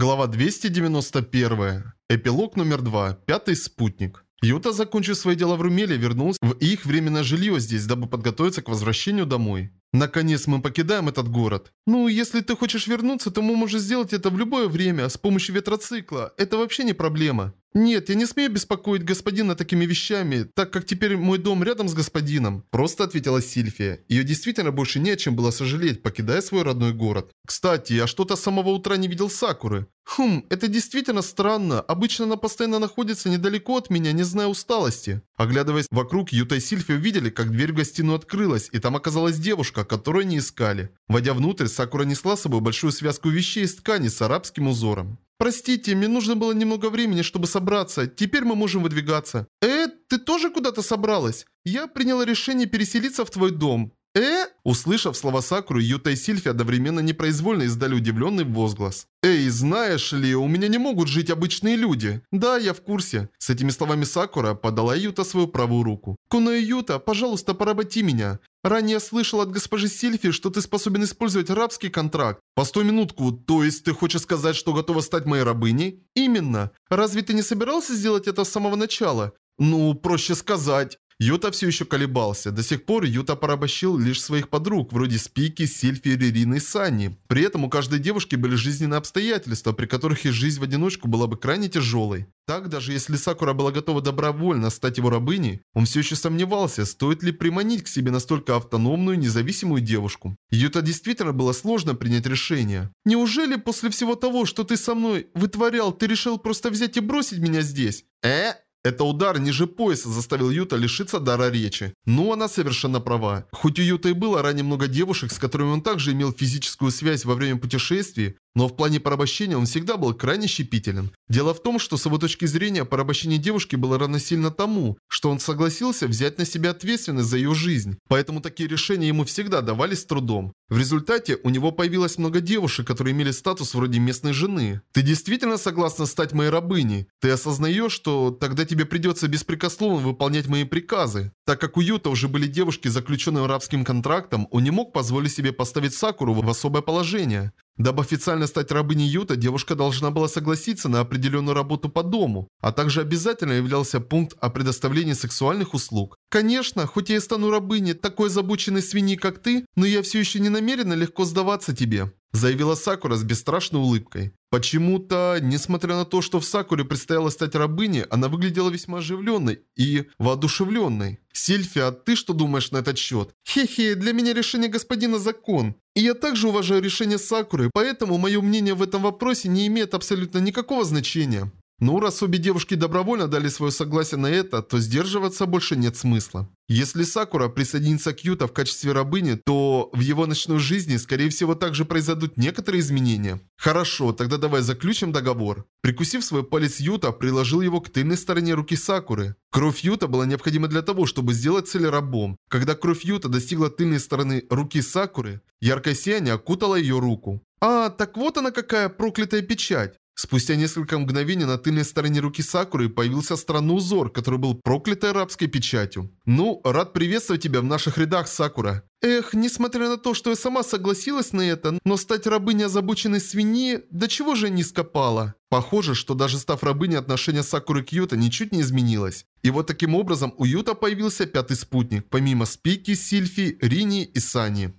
Глава 291. Эпилог номер 2. Пятый спутник. Юта, закончив свои дела в Румеле, вернулся в их временное жилье здесь, дабы подготовиться к возвращению домой. Наконец мы покидаем этот город. Ну, если ты хочешь вернуться, то мы можем сделать это в любое время, с помощью ветроцикла. Это вообще не проблема. «Нет, я не смею беспокоить господина такими вещами, так как теперь мой дом рядом с господином», – просто ответила Сильфия. Ее действительно больше не о чем было сожалеть, покидая свой родной город. «Кстати, я что-то с самого утра не видел Сакуры». «Хм, это действительно странно. Обычно она постоянно находится недалеко от меня, не зная усталости». Оглядываясь вокруг, Юта и Сильфи увидели, как дверь в гостиную открылась, и там оказалась девушка, которую они искали. Войдя внутрь, Сакура несла с собой большую связку вещей из ткани с арабским узором. «Простите, мне нужно было немного времени, чтобы собраться. Теперь мы можем выдвигаться». «Э, ты тоже куда-то собралась? Я приняла решение переселиться в твой дом. «Э?» Услышав слова Сакуры, Юта и Сильфи одновременно непроизвольно издали удивленный возглас. «Эй, знаешь ли, у меня не могут жить обычные люди». «Да, я в курсе». С этими словами Сакура подала Юта свою правую руку. «Куно Юта, пожалуйста, поработи меня. Ранее я слышал от госпожи Сильфи, что ты способен использовать рабский контракт. Постой минутку, то есть ты хочешь сказать, что готова стать моей рабыней? Именно. Разве ты не собирался сделать это с самого начала? Ну, проще сказать. Юта все еще колебался. До сих пор Юта порабощил лишь своих подруг, вроде Спики, Сильфи, Ририны и Сани. При этом у каждой девушки были жизненные обстоятельства, при которых их жизнь в одиночку была бы крайне тяжелой. Так, даже если Сакура была готова добровольно стать его рабыней, он все еще сомневался, стоит ли приманить к себе настолько автономную, независимую девушку. Юта действительно было сложно принять решение. «Неужели после всего того, что ты со мной вытворял, ты решил просто взять и бросить меня здесь?» «Э?» Это удар ниже пояса заставил Юта лишиться дара речи. Но она совершенно права. Хоть у Юта и было ранее много девушек, с которыми он также имел физическую связь во время путешествий, но в плане порабощения он всегда был крайне щепителен. Дело в том, что с его точки зрения порабощение девушки было равносильно тому, что он согласился взять на себя ответственность за ее жизнь. Поэтому такие решения ему всегда давались с трудом. В результате у него появилось много девушек, которые имели статус вроде местной жены. Ты действительно согласна стать моей рабыней? Ты осознаешь, что тогда тебе придется беспрекословно выполнять мои приказы? Так как у Юта уже были девушки, заключенные рабским контрактом, он не мог позволить себе поставить Сакуру в особое положение. Дабы официально стать рабыней Юта, девушка должна была согласиться на определенную работу по дому, а также обязательно являлся пункт о предоставлении сексуальных услуг. Конечно, хоть я и стану рабыней такой забученной свиньи, как ты, но я все еще не намерена легко сдаваться тебе заявила Сакура с бесстрашной улыбкой. Почему-то, несмотря на то, что в Сакуре предстояло стать рабыней, она выглядела весьма оживленной и воодушевленной. «Сильфия, а ты что думаешь на этот счет?» «Хе-хе, для меня решение господина закон. И я также уважаю решение Сакуры, поэтому мое мнение в этом вопросе не имеет абсолютно никакого значения». Ну, раз обе девушки добровольно дали свое согласие на это, то сдерживаться больше нет смысла. Если Сакура присоединится к Юта в качестве рабыни, то в его ночной жизни, скорее всего, также произойдут некоторые изменения. Хорошо, тогда давай заключим договор. Прикусив свой палец Юта, приложил его к тыльной стороне руки Сакуры. Кровь Юта была необходима для того, чтобы сделать цель рабом. Когда кровь Юта достигла тыльной стороны руки Сакуры, яркое сияние окутало ее руку. А, так вот она какая проклятая печать. Спустя несколько мгновений на тыльной стороне руки Сакуры появился странный узор, который был проклятой арабской печатью. «Ну, рад приветствовать тебя в наших рядах, Сакура». Эх, несмотря на то, что я сама согласилась на это, но стать рабыней озабоченной свиньи, до чего же не скопала? Похоже, что даже став рабыней, отношение Сакуры к Юта ничуть не изменилось. И вот таким образом у Юта появился пятый спутник, помимо Спики, Сильфи, Рини и Сани.